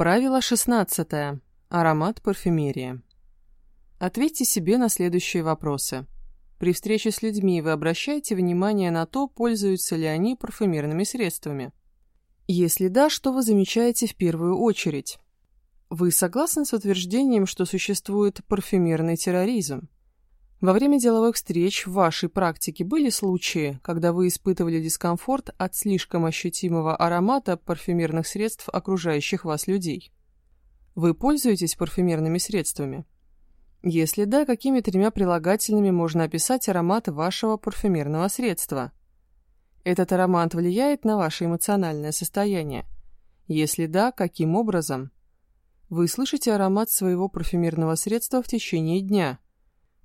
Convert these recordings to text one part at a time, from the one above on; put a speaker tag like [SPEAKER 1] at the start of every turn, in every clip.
[SPEAKER 1] Правило 16. Аромат парфюмерии. Ответьте себе на следующие вопросы. При встрече с людьми вы обращаете внимание на то, пользуются ли они парфюмерными средствами. Если да, что вы замечаете в первую очередь? Вы согласны с утверждением, что существует парфюмерный терроризм? Во время деловых встреч в вашей практике были случаи, когда вы испытывали дискомфорт от слишком ощутимого аромата парфюмерных средств окружающих вас людей? Вы пользуетесь парфюмерными средствами? Если да, какими тремя прилагательными можно описать аромат вашего парфюмерного средства? Этот аромат влияет на ваше эмоциональное состояние? Если да, каким образом? Вы слышите аромат своего парфюмерного средства в течение дня –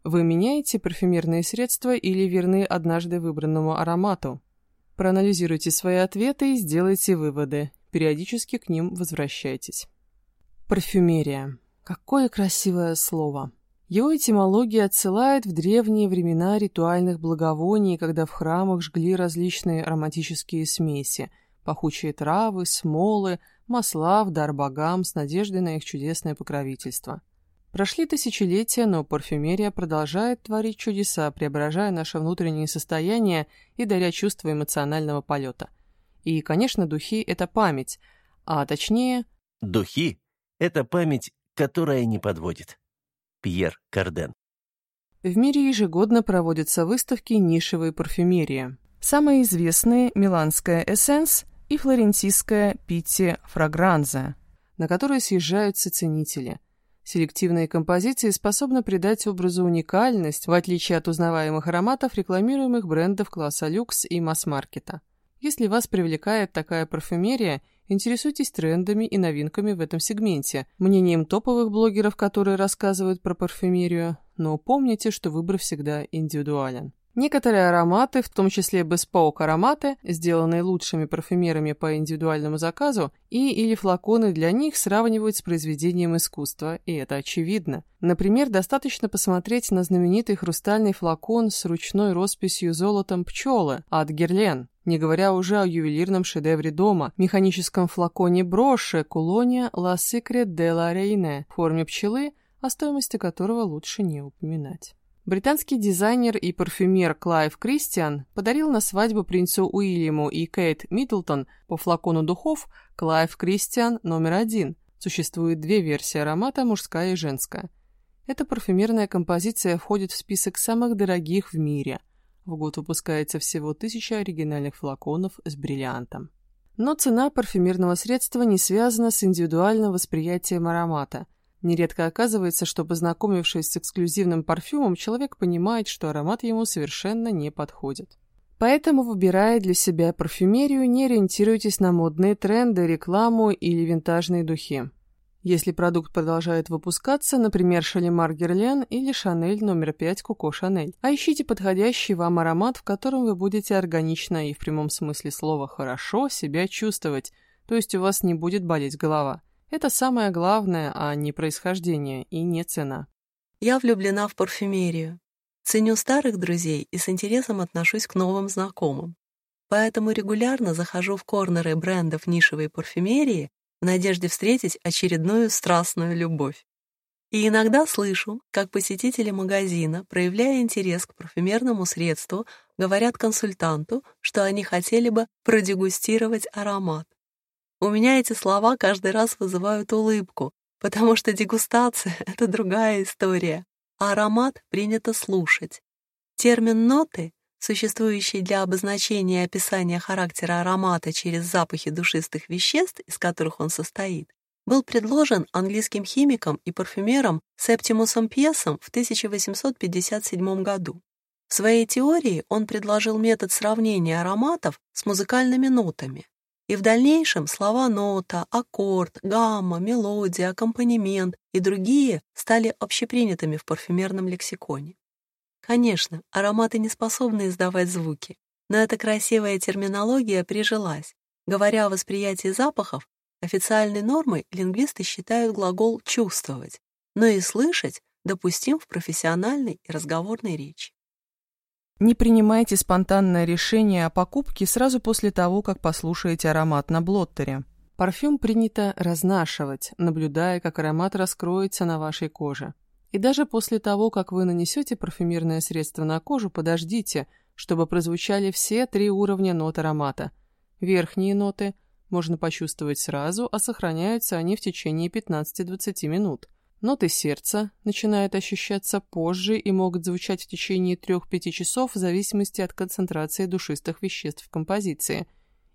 [SPEAKER 1] вы меняете парфюмерные средства или верны однажды выбранному аромату? Проанализируйте свои ответы и сделайте выводы. Периодически к ним возвращайтесь. Парфюмерия. Какое красивое слово. Его этимология отсылает в древние времена ритуальных благовоний, когда в храмах жгли различные ароматические смеси, пахучие травы, смолы, масла в дар богам с надеждой на их чудесное покровительство. Прошли тысячелетия, но парфюмерия продолжает творить чудеса, преображая наше внутреннее состояние и даря чувство эмоционального полета. И, конечно, духи — это память, а точнее...
[SPEAKER 2] Духи — это память, которая не подводит. Пьер Карден.
[SPEAKER 1] В мире ежегодно проводятся выставки нишевой парфюмерии. Самые известные – Миланская Эссенс и флорентийская Питти Фрагранза, на которые съезжаются ценители – Селективные композиции способны придать образу уникальность, в отличие от узнаваемых ароматов рекламируемых брендов класса люкс и масс-маркета. Если вас привлекает такая парфюмерия, интересуйтесь трендами и новинками в этом сегменте, мнением топовых блогеров, которые рассказывают про парфюмерию, но помните, что выбор всегда индивидуален. Некоторые ароматы, в том числе bespoke ароматы, сделанные лучшими парфюмерами по индивидуальному заказу, и или флаконы для них сравнивают с произведением искусства, и это очевидно. Например, достаточно посмотреть на знаменитый хрустальный флакон с ручной росписью золотом пчелы от Герлен, не говоря уже о ювелирном шедевре дома, механическом флаконе броши Кулония La Secret de la Reine в форме пчелы, о стоимости которого лучше не упоминать. Британский дизайнер и парфюмер Клайв Кристиан подарил на свадьбу принцу Уильяму и Кейт Миддлтон по флакону духов Клайв Кристиан номер один. Существует две версии аромата, мужская и женская. Эта парфюмерная композиция входит в список самых дорогих в мире. В год выпускается всего тысяча оригинальных флаконов с бриллиантом. Но цена парфюмерного средства не связана с индивидуальным восприятием аромата – Нередко оказывается, что, познакомившись с эксклюзивным парфюмом, человек понимает, что аромат ему совершенно не подходит. Поэтому, выбирая для себя парфюмерию, не ориентируйтесь на модные тренды, рекламу или винтажные духи. Если продукт продолжает выпускаться, например, Шалимар Герлен или Шанель номер 5 Коко Шанель, а ищите подходящий вам аромат, в котором вы будете органично и в прямом смысле слова «хорошо» себя чувствовать, то есть у вас не будет болеть голова. Это самое главное, а не происхождение и не цена.
[SPEAKER 3] Я влюблена в парфюмерию. Ценю старых друзей и с интересом отношусь к новым знакомым. Поэтому регулярно захожу в корнеры брендов нишевой парфюмерии в надежде встретить очередную страстную любовь. И иногда слышу, как посетители магазина, проявляя интерес к парфюмерному средству, говорят консультанту, что они хотели бы продегустировать аромат. У меня эти слова каждый раз вызывают улыбку, потому что дегустация — это другая история, а аромат принято слушать. Термин «ноты», существующий для обозначения и описания характера аромата через запахи душистых веществ, из которых он состоит, был предложен английским химиком и парфюмером Септимусом Пьесом в 1857 году. В своей теории он предложил метод сравнения ароматов с музыкальными нотами. И в дальнейшем слова нота, аккорд, гамма, мелодия, аккомпанемент и другие стали общепринятыми в парфюмерном лексиконе. Конечно, ароматы не способны издавать звуки, но эта красивая терминология прижилась. Говоря о восприятии запахов, официальной нормой лингвисты считают глагол «чувствовать», но и «слышать» допустим в профессиональной и разговорной речи.
[SPEAKER 1] Не принимайте спонтанное решение о покупке сразу после того, как послушаете аромат на блоттере. Парфюм принято разнашивать, наблюдая, как аромат раскроется на вашей коже. И даже после того, как вы нанесете парфюмерное средство на кожу, подождите, чтобы прозвучали все три уровня нот аромата. Верхние ноты можно почувствовать сразу, а сохраняются они в течение 15-20 минут. Ноты сердца начинают ощущаться позже и могут звучать в течение 3-5 часов в зависимости от концентрации душистых веществ в композиции.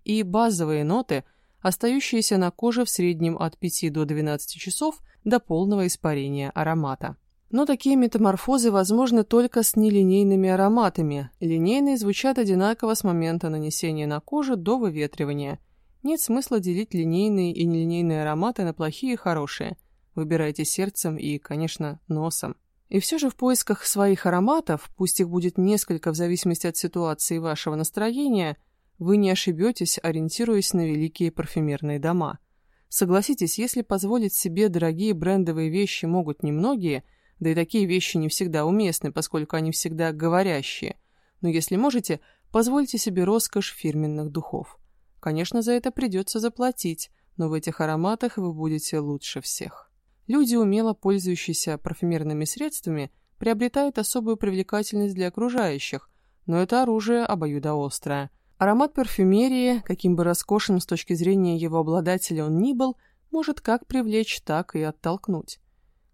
[SPEAKER 1] И базовые ноты – остающиеся на коже в среднем от 5 до 12 часов до полного испарения аромата. Но такие метаморфозы возможны только с нелинейными ароматами. Линейные звучат одинаково с момента нанесения на кожу до выветривания. Нет смысла делить линейные и нелинейные ароматы на плохие и хорошие. Выбирайте сердцем и, конечно, носом. И все же в поисках своих ароматов, пусть их будет несколько в зависимости от ситуации вашего настроения – вы не ошибетесь, ориентируясь на великие парфюмерные дома. Согласитесь, если позволить себе дорогие брендовые вещи могут немногие, да и такие вещи не всегда уместны, поскольку они всегда говорящие, но если можете, позвольте себе роскошь фирменных духов. Конечно, за это придется заплатить, но в этих ароматах вы будете лучше всех. Люди, умело пользующиеся парфюмерными средствами, приобретают особую привлекательность для окружающих, но это оружие обоюдоострое – Аромат парфюмерии, каким бы роскошным с точки зрения его обладателя он ни был, может как привлечь, так и оттолкнуть.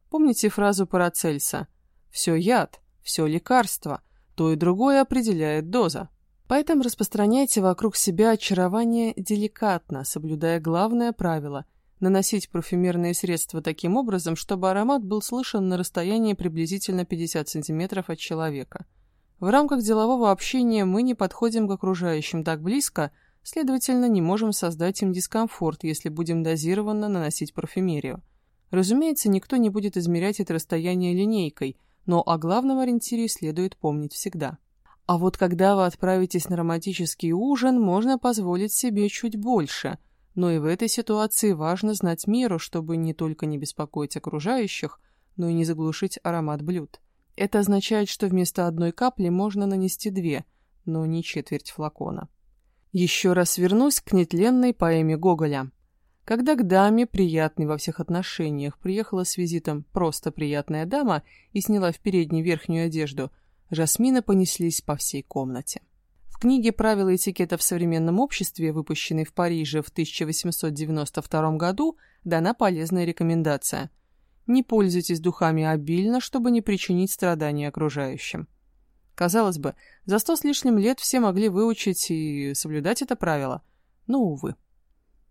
[SPEAKER 1] Помните фразу Парацельса «Все яд, все лекарство, то и другое определяет доза». Поэтому распространяйте вокруг себя очарование деликатно, соблюдая главное правило – наносить парфюмерные средства таким образом, чтобы аромат был слышен на расстоянии приблизительно 50 см от человека – в рамках делового общения мы не подходим к окружающим так близко, следовательно, не можем создать им дискомфорт, если будем дозированно наносить парфюмерию. Разумеется, никто не будет измерять это расстояние линейкой, но о главном ориентире следует помнить всегда. А вот когда вы отправитесь на романтический ужин, можно позволить себе чуть больше. Но и в этой ситуации важно знать меру, чтобы не только не беспокоить окружающих, но и не заглушить аромат блюд. Это означает, что вместо одной капли можно нанести две, но не четверть флакона. Еще раз вернусь к нетленной поэме Гоголя. Когда к даме, приятной во всех отношениях, приехала с визитом просто приятная дама и сняла в передней верхнюю одежду, жасмины понеслись по всей комнате. В книге «Правила этикета в современном обществе», выпущенной в Париже в 1892 году, дана полезная рекомендация – не пользуйтесь духами обильно, чтобы не причинить страдания окружающим. Казалось бы, за сто с лишним лет все могли выучить и соблюдать это правило, но, увы.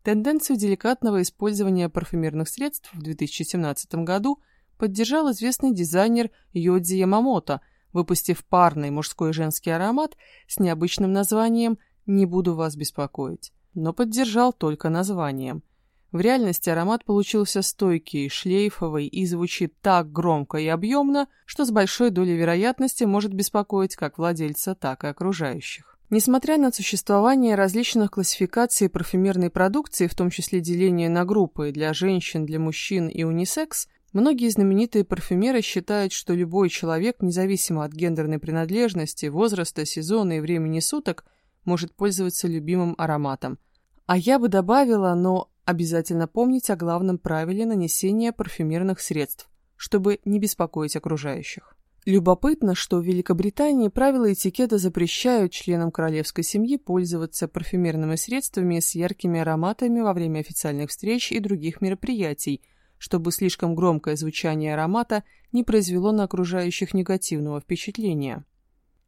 [SPEAKER 1] Тенденцию деликатного использования парфюмерных средств в 2017 году поддержал известный дизайнер Йодзи Ямамото, выпустив парный мужской и женский аромат с необычным названием «Не буду вас беспокоить», но поддержал только названием – в реальности аромат получился стойкий, шлейфовый и звучит так громко и объемно, что с большой долей вероятности может беспокоить как владельца, так и окружающих. Несмотря на существование различных классификаций парфюмерной продукции, в том числе деление на группы для женщин, для мужчин и унисекс, многие знаменитые парфюмеры считают, что любой человек, независимо от гендерной принадлежности, возраста, сезона и времени суток, может пользоваться любимым ароматом. А я бы добавила, но Обязательно помнить о главном правиле нанесения парфюмерных средств, чтобы не беспокоить окружающих. Любопытно, что в Великобритании правила этикета запрещают членам королевской семьи пользоваться парфюмерными средствами с яркими ароматами во время официальных встреч и других мероприятий, чтобы слишком громкое звучание аромата не произвело на окружающих негативного впечатления.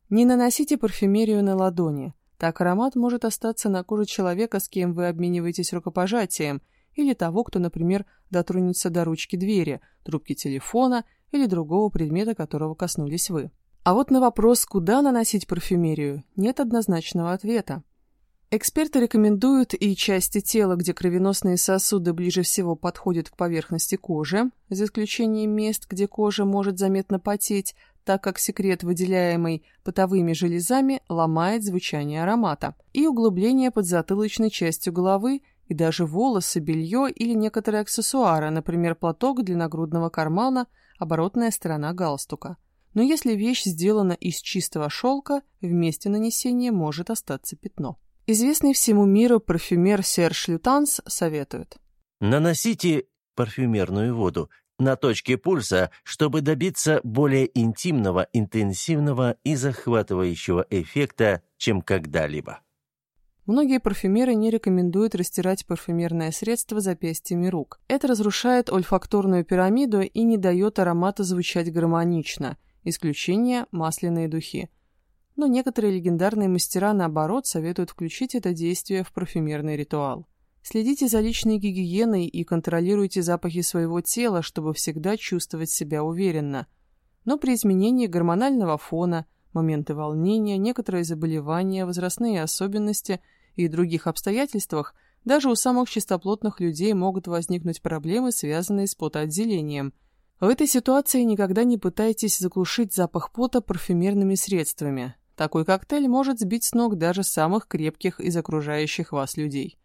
[SPEAKER 1] Не наносите парфюмерию на ладони. Так аромат может остаться на коже человека, с кем вы обмениваетесь рукопожатием, или того, кто, например, дотронется до ручки двери, трубки телефона или другого предмета, которого коснулись вы. А вот на вопрос, куда наносить парфюмерию, нет однозначного ответа. Эксперты рекомендуют и части тела, где кровеносные сосуды ближе всего подходят к поверхности кожи, за исключением мест, где кожа может заметно потеть, так как секрет, выделяемый потовыми железами, ломает звучание аромата, и углубление под затылочной частью головы, и даже волосы, белье или некоторые аксессуары, например, платок для нагрудного кармана, оборотная сторона галстука. Но если вещь сделана из чистого шелка, в нанесения может остаться пятно. Известный всему миру парфюмер Серж Лютанс советует.
[SPEAKER 2] Наносите парфюмерную воду на точке пульса, чтобы добиться более интимного, интенсивного и захватывающего эффекта, чем когда-либо.
[SPEAKER 1] Многие парфюмеры не рекомендуют растирать парфюмерное средство запястьями рук. Это разрушает ольфакторную пирамиду и не дает аромату звучать гармонично. Исключение – масляные духи. Но некоторые легендарные мастера, наоборот, советуют включить это действие в парфюмерный ритуал. Следите за личной гигиеной и контролируйте запахи своего тела, чтобы всегда чувствовать себя уверенно. Но при изменении гормонального фона, моменты волнения, некоторые заболевания, возрастные особенности – и других обстоятельствах даже у самых чистоплотных людей могут возникнуть проблемы, связанные с потоотделением. В этой ситуации никогда не пытайтесь заглушить запах пота парфюмерными средствами. Такой коктейль может сбить с ног даже самых крепких из окружающих вас людей.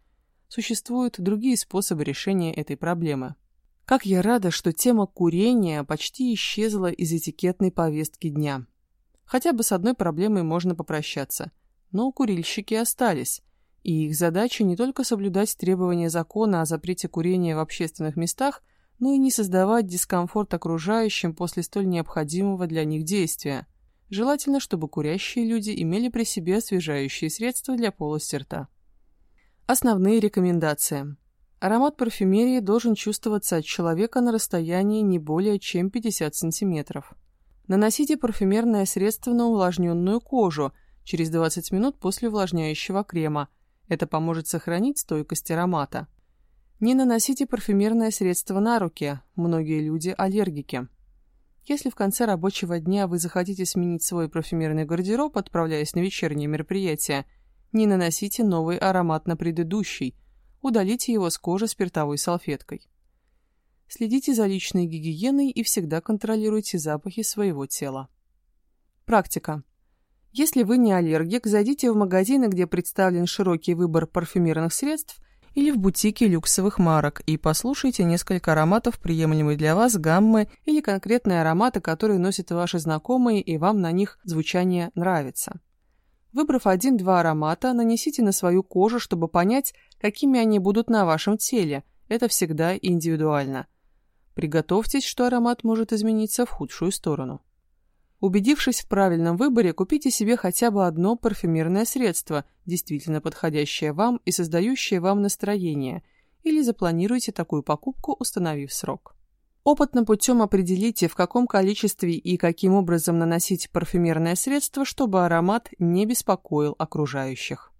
[SPEAKER 1] Существуют другие способы решения этой проблемы. Как я рада, что тема курения почти исчезла из этикетной повестки дня. Хотя бы с одной проблемой можно попрощаться. Но курильщики остались – и их задача не только соблюдать требования закона о запрете курения в общественных местах, но и не создавать дискомфорт окружающим после столь необходимого для них действия. Желательно, чтобы курящие люди имели при себе освежающие средства для полости рта. Основные рекомендации. Аромат парфюмерии должен чувствоваться от человека на расстоянии не более чем 50 см. Наносите парфюмерное средство на увлажненную кожу через 20 минут после увлажняющего крема, это поможет сохранить стойкость аромата. Не наносите парфюмерное средство на руки, многие люди аллергики. Если в конце рабочего дня вы захотите сменить свой парфюмерный гардероб, отправляясь на вечернее мероприятие, не наносите новый аромат на предыдущий, удалите его с кожи спиртовой салфеткой. Следите за личной гигиеной и всегда контролируйте запахи своего тела. Практика. Если вы не аллергик, зайдите в магазины, где представлен широкий выбор парфюмерных средств, или в бутике люксовых марок и послушайте несколько ароматов, приемлемой для вас гаммы или конкретные ароматы, которые носят ваши знакомые и вам на них звучание нравится. Выбрав один-два аромата, нанесите на свою кожу, чтобы понять, какими они будут на вашем теле. Это всегда индивидуально. Приготовьтесь, что аромат может измениться в худшую сторону. Убедившись в правильном выборе, купите себе хотя бы одно парфюмерное средство, действительно подходящее вам и создающее вам настроение, или запланируйте такую покупку, установив срок. Опытным путем определите, в каком количестве и каким образом наносить парфюмерное средство, чтобы аромат не беспокоил окружающих.